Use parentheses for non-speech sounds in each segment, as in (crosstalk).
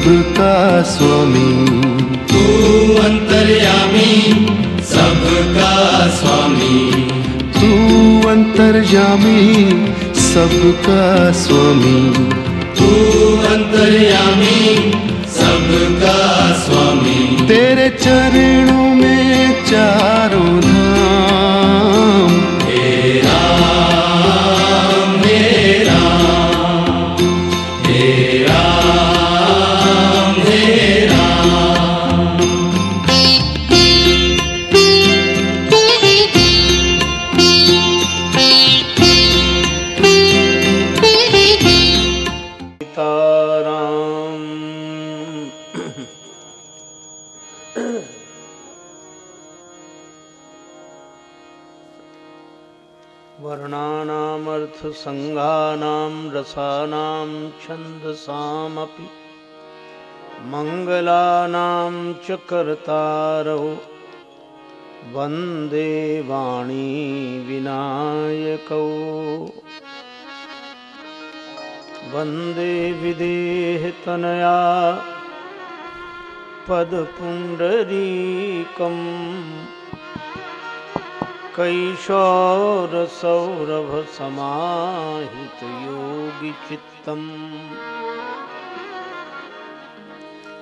सबका स्वामी। तू अंतर्यामी सबका स्वामी। तू अंतर्यामी सबका स्वामी। तू अंतर्यामी सबका स्वामी। तेरे चरणों में चारों च कर्तारौ वंदे वाणी विनायकौ। वंदे विदेहतनया। पदपुण्डरीकम् कैशोरसौरभसमाहितयोगिचित्तम्।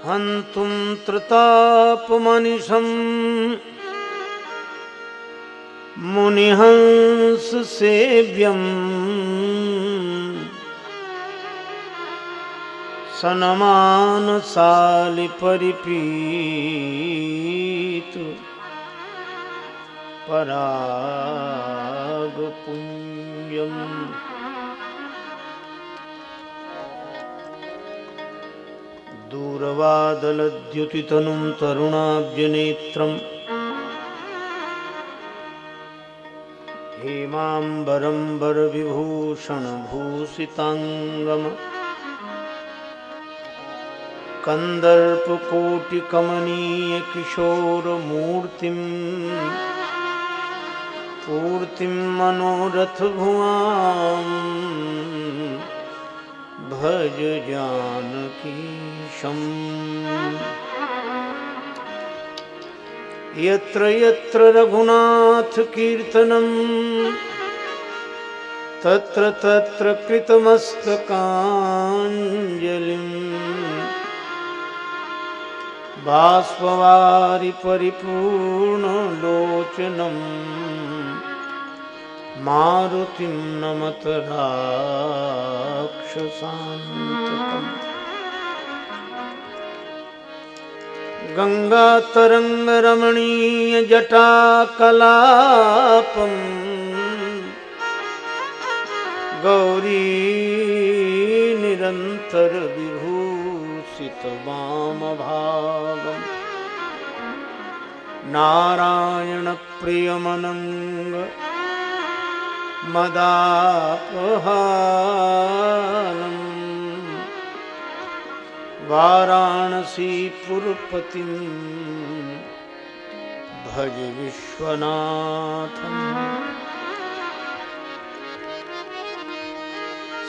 हन्तुं त्रितापमनिशम् मुनिहंससेव्यम्। सनमानसालिपरिपीतु। परागपुञ्जम् दूरवादलद्युतितनुं तरुणाब्जनेत्रम्। हेमाम्बरं वरविभूषणभूषिताङ्गम् कन्दर्पकोटिकमनीयकिशोरमूर्तिम्। पूर्तिं मनोरथभुवाम्। भज जानकीशम् यत्र यत्र रघुनाथकीर्तनम् तत्र तत्र कृतमस्तकाञ्जलिम्। बाष्पवारि परिपूर्णलोचनम् मारुतिं नमत राक्षसान्तकम् गङ्गातरङ्गरमणीयजटाकलापम्। गौरी निरन्तरविभूषितवामभागम् नारायणप्रियमनङ्ग मदापहारम्। वाराणसीपुरपतिं भज विश्वनाथम्।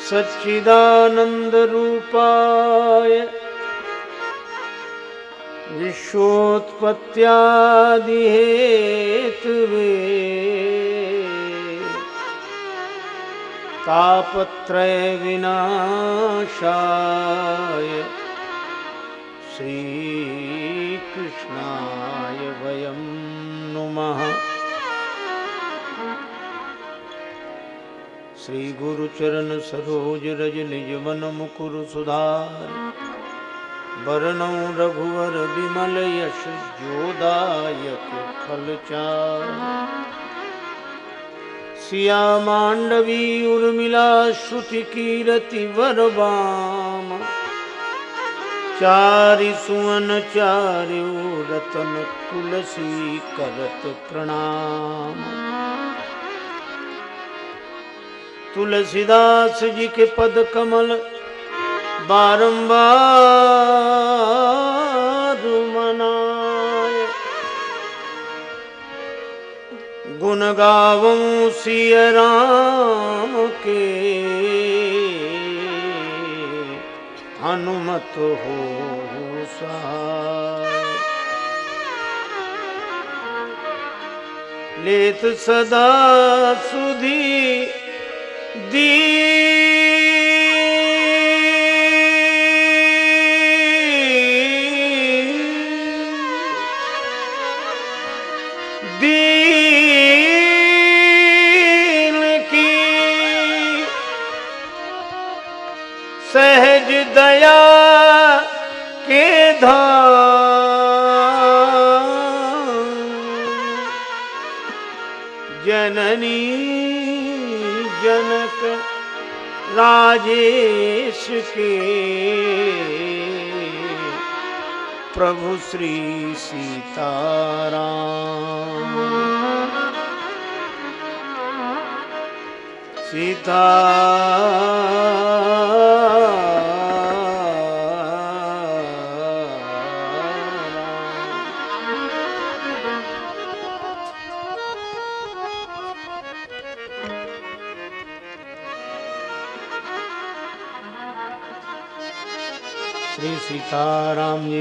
सच्चिदानन्दरूपाय विश्वोत्पत्त्यादिहेतुवे तापत्रयविनाशाय श्रीकृष्णाय वयं नुमः। श्रीगुरुचरण सरोज रज निज मन मुकुर सुधार वरणौ रघुवर विमल यश जोदायक फलचार सिया मांडवी उर्मिला श्रुति कीरति वरवाम चारि सुवन चार्यो रतन तुलसी करत प्रणाम। तुलसीदास जी के पद कमल बारंबार। गुण गावूं सिय राम के। हनुमत हो सहाय लेत सदा सुधी दी सहज दया के धाम। जननी जनक राजेश के प्रभु श्री सीताराम। सीता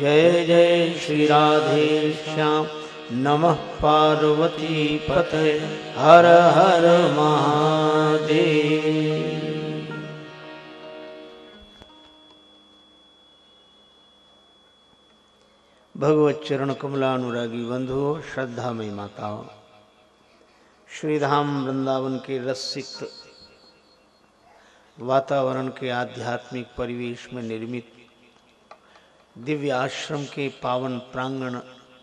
जय जय श्री राधे श्याम। नमः पार्वती पते। हर हर महादेव। भगवत चरण कमलानुरागी बंधुओं श्रद्धामयी माताओं। श्रीधाम वृंदावन के रसिक वातावरण के आध्यात्मिक परिवेश में निर्मित दिव्य आश्रम के पावन प्रांगण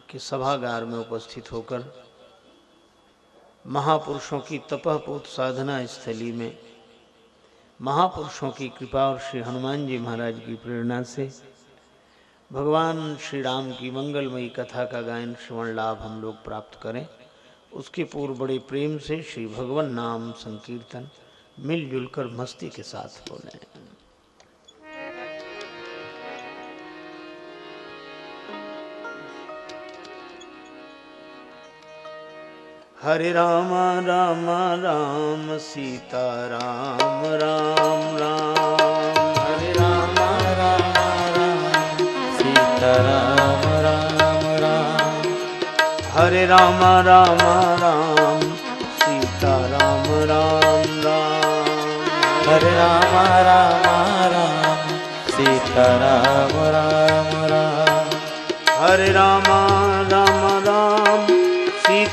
के सभागार में उपस्थित होकर महापुरुषों की तपहपूत साधना स्थली में महापुरुषों की कृपा और श्री हनुमान जी महाराज की प्रेरणा से भगवान श्री राम की मंगलमयी कथा का गायन श्रवण लाभ हम लोग प्राप्त करें। उसके पूर्व बड़े प्रेम से श्री भगवान नाम संकीर्तन मिलजुल कर मस्ती के साथ बोलें हरे राम राम राम सीता राम राम राम। हरे राम राम राम सीता राम राम राम। हरे राम राम राम सीता राम राम राम। हरे राम राम राम सीता राम राम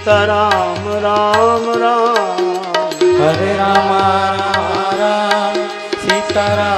सीता राम राम हरे राम राम राम।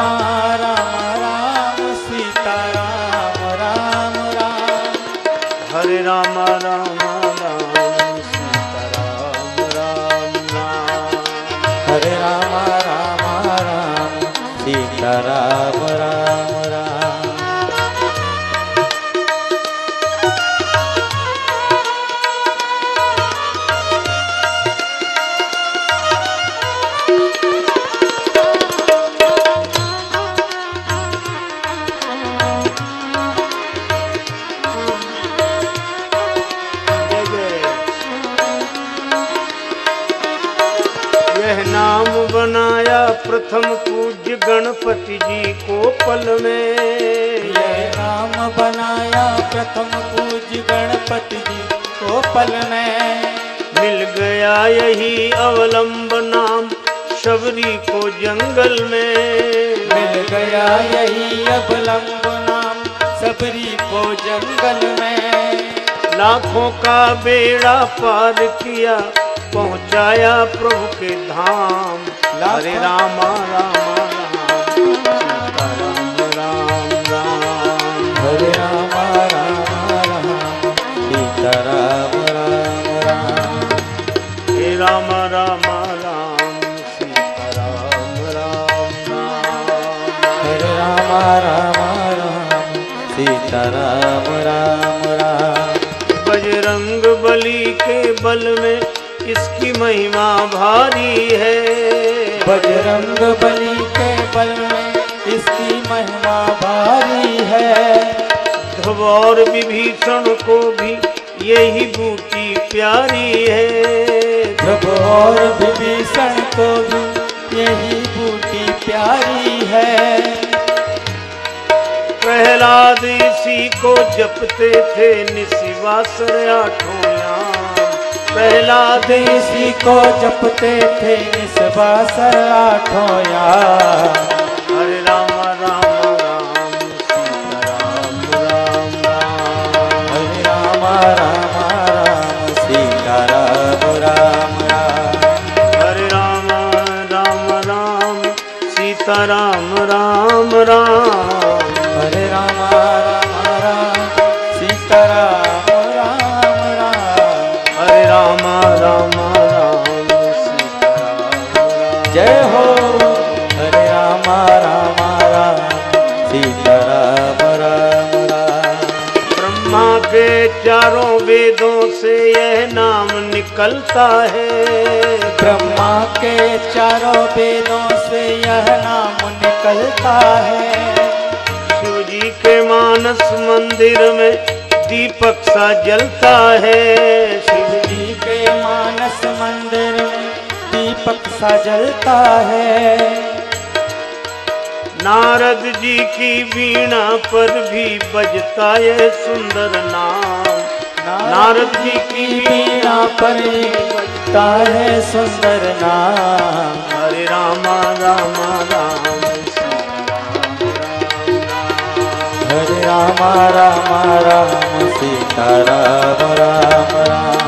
पल में मिल गया यही अवलंब नाम शबरी को जंगल में। मिल गया यही अवलंब नाम सबरी को जंगल में। लाखों का बेड़ा पार किया पहुँचाया प्रभु के धाम। हरे रामा राम। राम राम सीता राम राम राम। बजरंग बली के बल में इसकी महिमा भारी है। बजरंग बली के बल में इसकी महिमा भारी है। ध्रुव और विभीषण को भी यही बूटी प्यारी है। ध्रुव और विभीषण को भी यही बूटी प्यारी है। प्रहलाद इसी को जपते थे निशिवासर आठों प्रहलाद इसी को जपते थे निस्वासर आठों हरे राम राम राम, सीता राम राम राम हरे राम राम राम, सीता राम राम राम। चारों वेदों से यह नाम निकलता है। ब्रह्मा के चारों वेदों से यह नाम निकलता है। शिव जी के मानस मंदिर में दीपक सा जलता है। शिव जी के मानस मंदिर में दीपक सा जलता है। नारद जी की वीणा पर भी बजता है सुंदर नाम। नारद जी की वीणा पर भी बजता है सुंदर नाम। हरे रामा रामा, राम। हरे रामा, राम राम। सीता राम राम राम।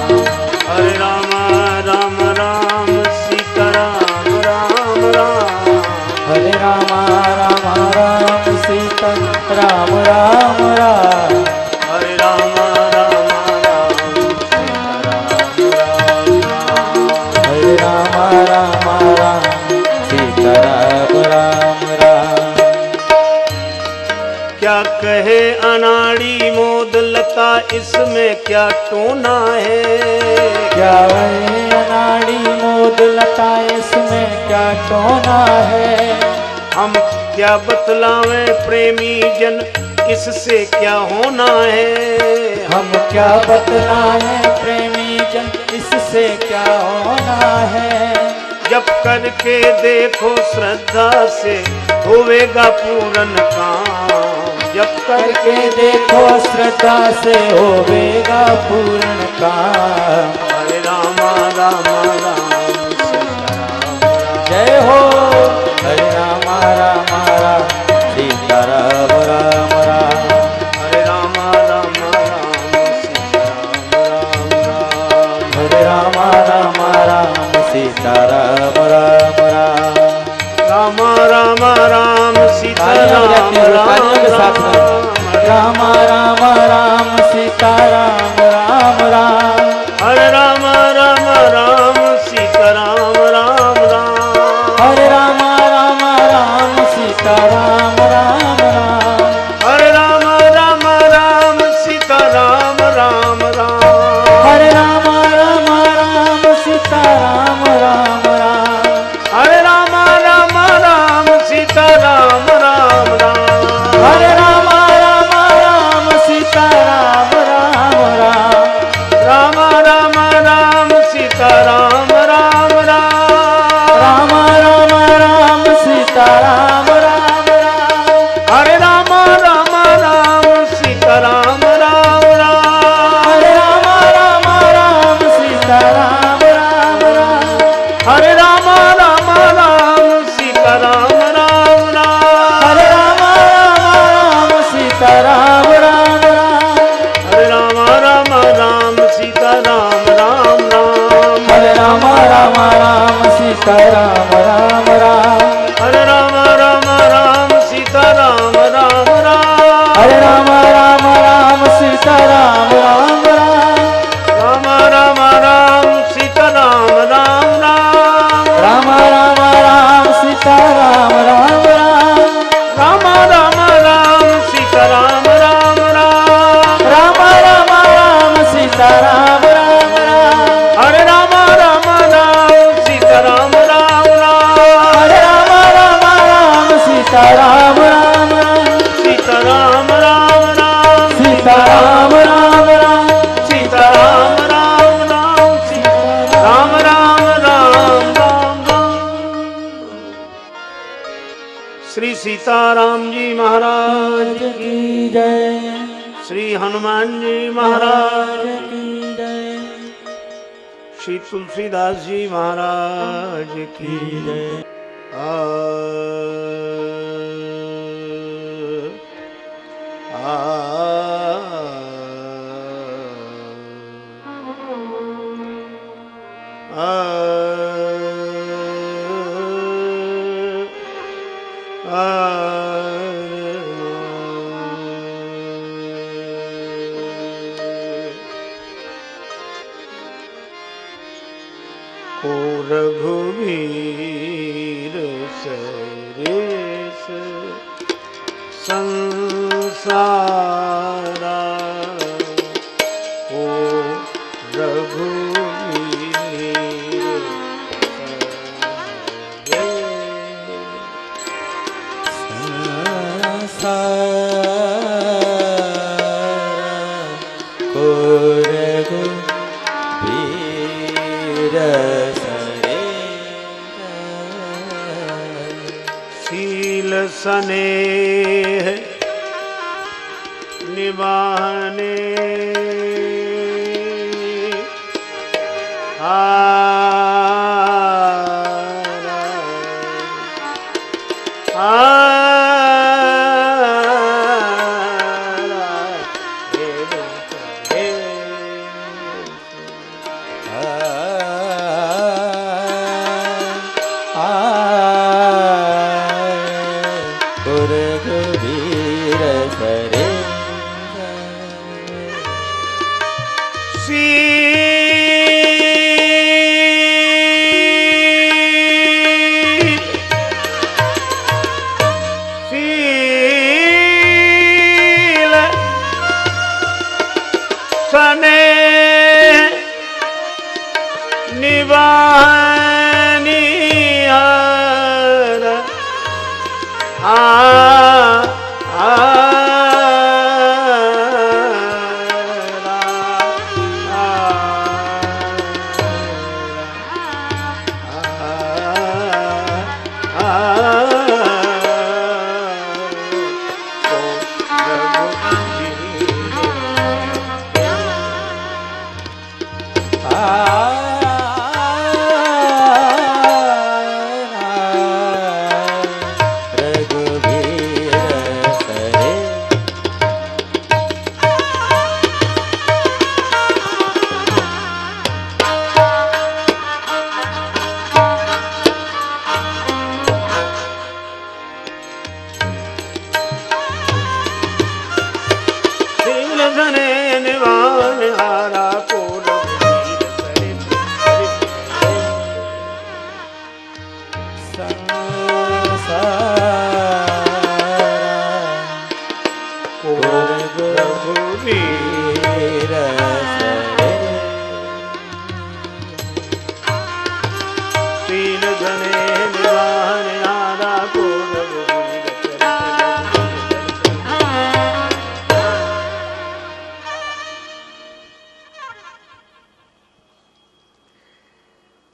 इसमें क्या टोना है? क्या वही अनाड़ी मोद लता, इसमें क्या टोना है? हम क्या बतलावें प्रेमी जन इससे क्या होना है? हम क्या बतलाएँ प्रेमी जन? इससे क्या होना है? जब करके देखो श्रद्धा से होवेगा पूरन काम। जब करके करके देखो श्रद्धा से होवेगा पूर्ण काम। हरे रामा रामा राम। राम सीता राम राम सीताराम जी महाराज की जय। श्री हनुमान जी महाराज की जय। श्री तुलसीदास जी महाराज की जय। शील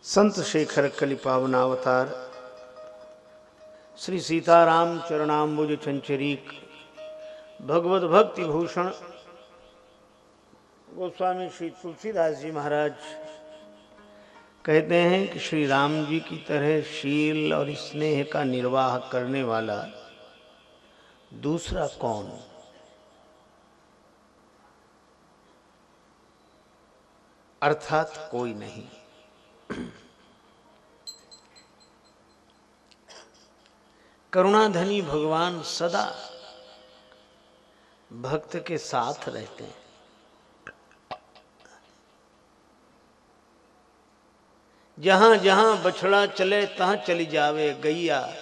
संत शेखर कलि पावनावतार, श्री सीताराम चरणाम्बुज चंचरीक, भगवत भक्ति भूषण, गोस्वामी श्री तुलसीदास जी महाराज। कहते हैं कि श्री राम जी की तरह शील और स्नेह का निर्वाह करने वाला दूसरा कौन? अर्थात कोई नहीं। (clears throat) करुणाधनी भगवान सदा भक्त के साथ रहते हैं। जहाँ जहाँ बछड़ा चले, तहां चली जावे गैया।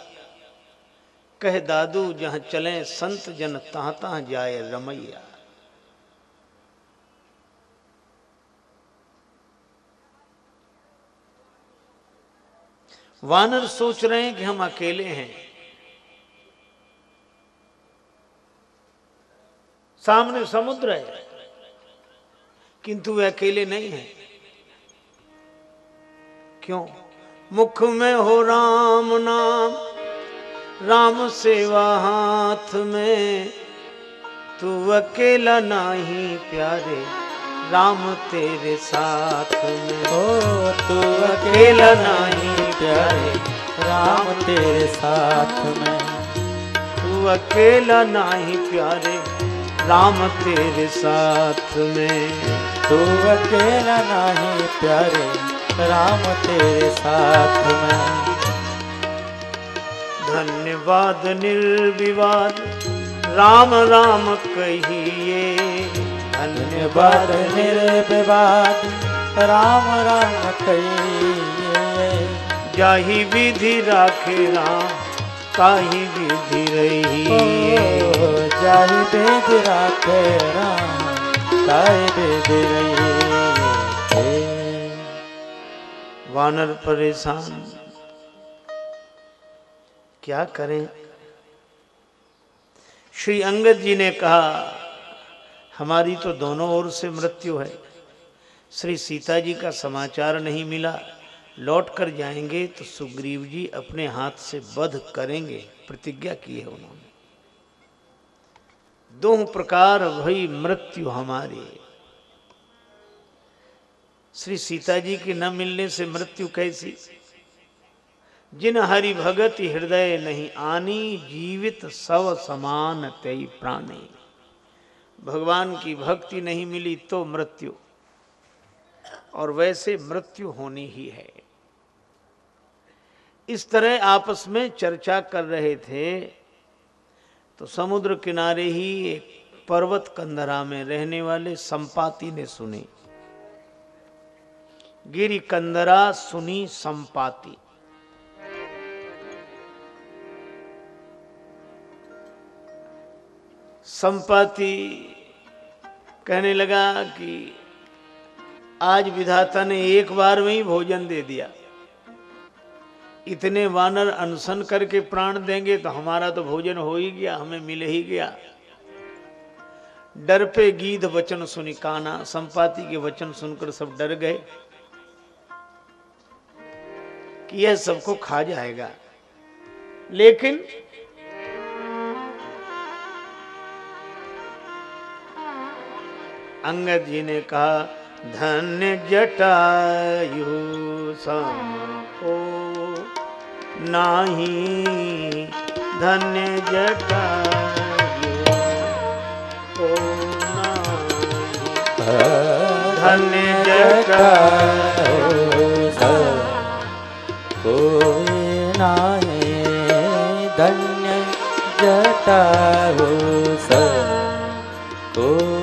कह दादू, जहाँ चले संत जन, तहां तहां जाए रमैया। वानर सोच रहे हैं कि हम अकेले हैं। सामने समुद्र है, किंतु वे अकेले नहीं हैं। क्यों? मुख में हो राम नाम, राम सेवा हाथ में, तू अकेला नहीं प्यारे। राम तेरे साथ में। हो तू अकेला नहीं प्यारे राम तेरे साथ में। तू अकेला नहीं प्यारे राम तेरे साथ में। तू अकेला नहीं प्यारे राम तेरे साथ में। धन्यवाद निर्विवाद राम राम कहिए। धन्यवाद निर्विवाद। राम राम कहिए। जाही विधि राखे राम ताही विधि रही जाहि वेद राखे राम ताहि वेद रहिए। वानर परेशान क्या करें? श्री अंगद जी ने कहा हमारी तो दोनों ओर से मृत्यु है। श्री सीता जी का समाचार नहीं मिला। लौट कर जाएँगे तो सुग्रीव जी अपने हाथ से वध करेंगे। प्रतिज्ञा की है उन्होंने। दो प्रकार भई मृत्यु हमारी। श्री सीता जी के न मिलने से मृत्यु कैसी? जिन हरि भगत हृदय नहीं आनी, जीवित सव समान तय प्राणी। भगवान की भक्ति नहीं मिली तो मृत्यु। और वैसे मृत्यु होनी ही है। इस तरह आपस में चर्चा कर रहे थे तो समुद्र किनारे ही एक पर्वत कंदरा में रहने वाले संपाति ने सुनी। गिरी कंदरा सुनी संपाति। संपाति कहने लगा कि आज विधाता ने एक बार में ही भोजन दे दिया। इतने वानर अनशन करके प्राण देंगे तो हमारा तो भोजन हो ही गया, हमें मिल ही गया। डर पे गीध वचन सुनी काना संपाति के वचन सुनकर सब डर गए कि यह सबको खा जाएगा। लेकिन अंगद जी ने कहा धन्य जटायु को नाही धन्य जटायु को धन्य जटायु कोई नाही धन्य जटाओ स को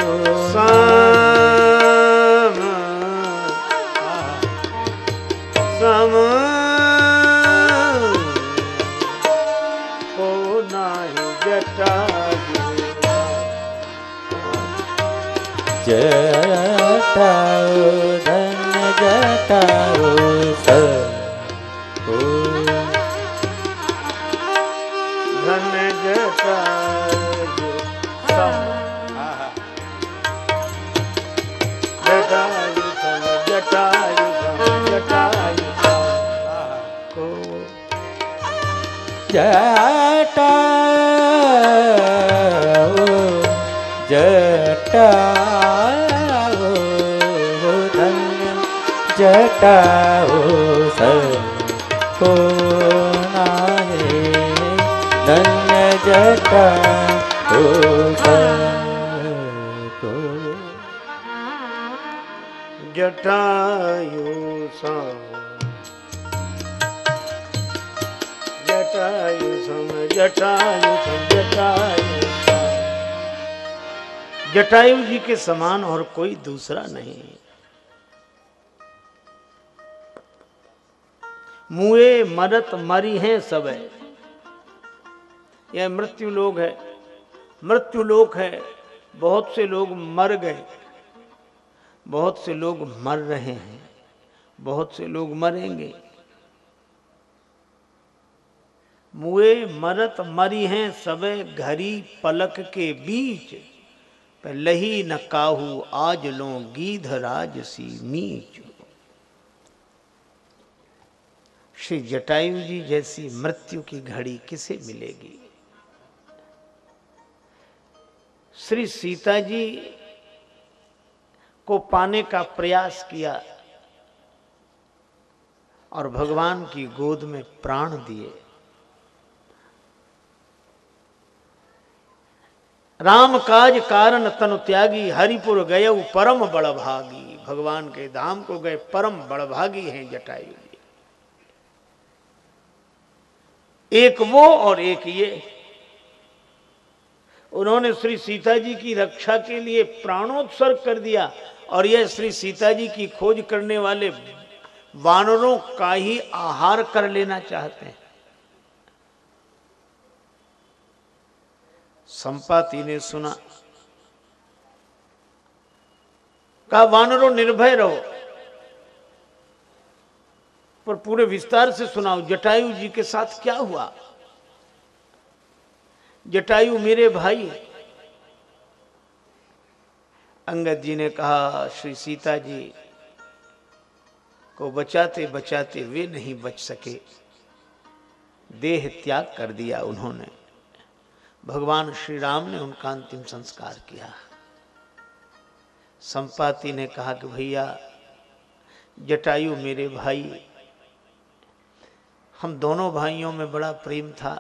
जटाओ स नाहे, धन्य जटाओ स जटायु सम जटायु सम जटायु सम, जटायु। जटायु जी के समान और कोई दूसरा नहीं मुए मरत मरी हैं सब है। यह मृत्यु लोग है। मृत्यु लोक है। बहुत से लोग मर गए। बहुत से लोग मर रहे हैं। बहुत से लोग मरेंगे। मुए मरत मरी हैं सबे घरी पलक के बीच लही न काहू। आज लो गीध राज सी मीच। श्री जटायु जी जैसी मृत्यु की घड़ी किसे मिलेगी? श्री सीता जी को पाने का प्रयास किया और भगवान की गोद में प्राण दिए। राम काज कारण तनु त्यागी, हरिपुर गय परम बड़भागी भगवान के धाम को गए परम बड़भागी हैं जटायु जी एक वो और एक ये। उन्होंने श्री सीता जी की रक्षा के लिए प्राणोत्सर्ग कर दिया और यह श्री सीता जी की खोज करने वाले वानरों का ही आहार कर लेना चाहते हैं। संपाति ने सुना। कहा, वानरों, निर्भय रहो। पर पूरे विस्तार से सुनाओ, जटायु जी के साथ क्या हुआ? जटायु मेरे भाई अंगद जी ने कहा, श्री सीता जी को बचाते बचाते वे नहीं बच सके। देह त्याग कर दिया उन्होंने। भगवान श्री राम ने उनका अंतिम संस्कार किया। संपाति ने कहा कि भैया, जटायु मेरे भाई हम दोनों भाइयों में बड़ा प्रेम था।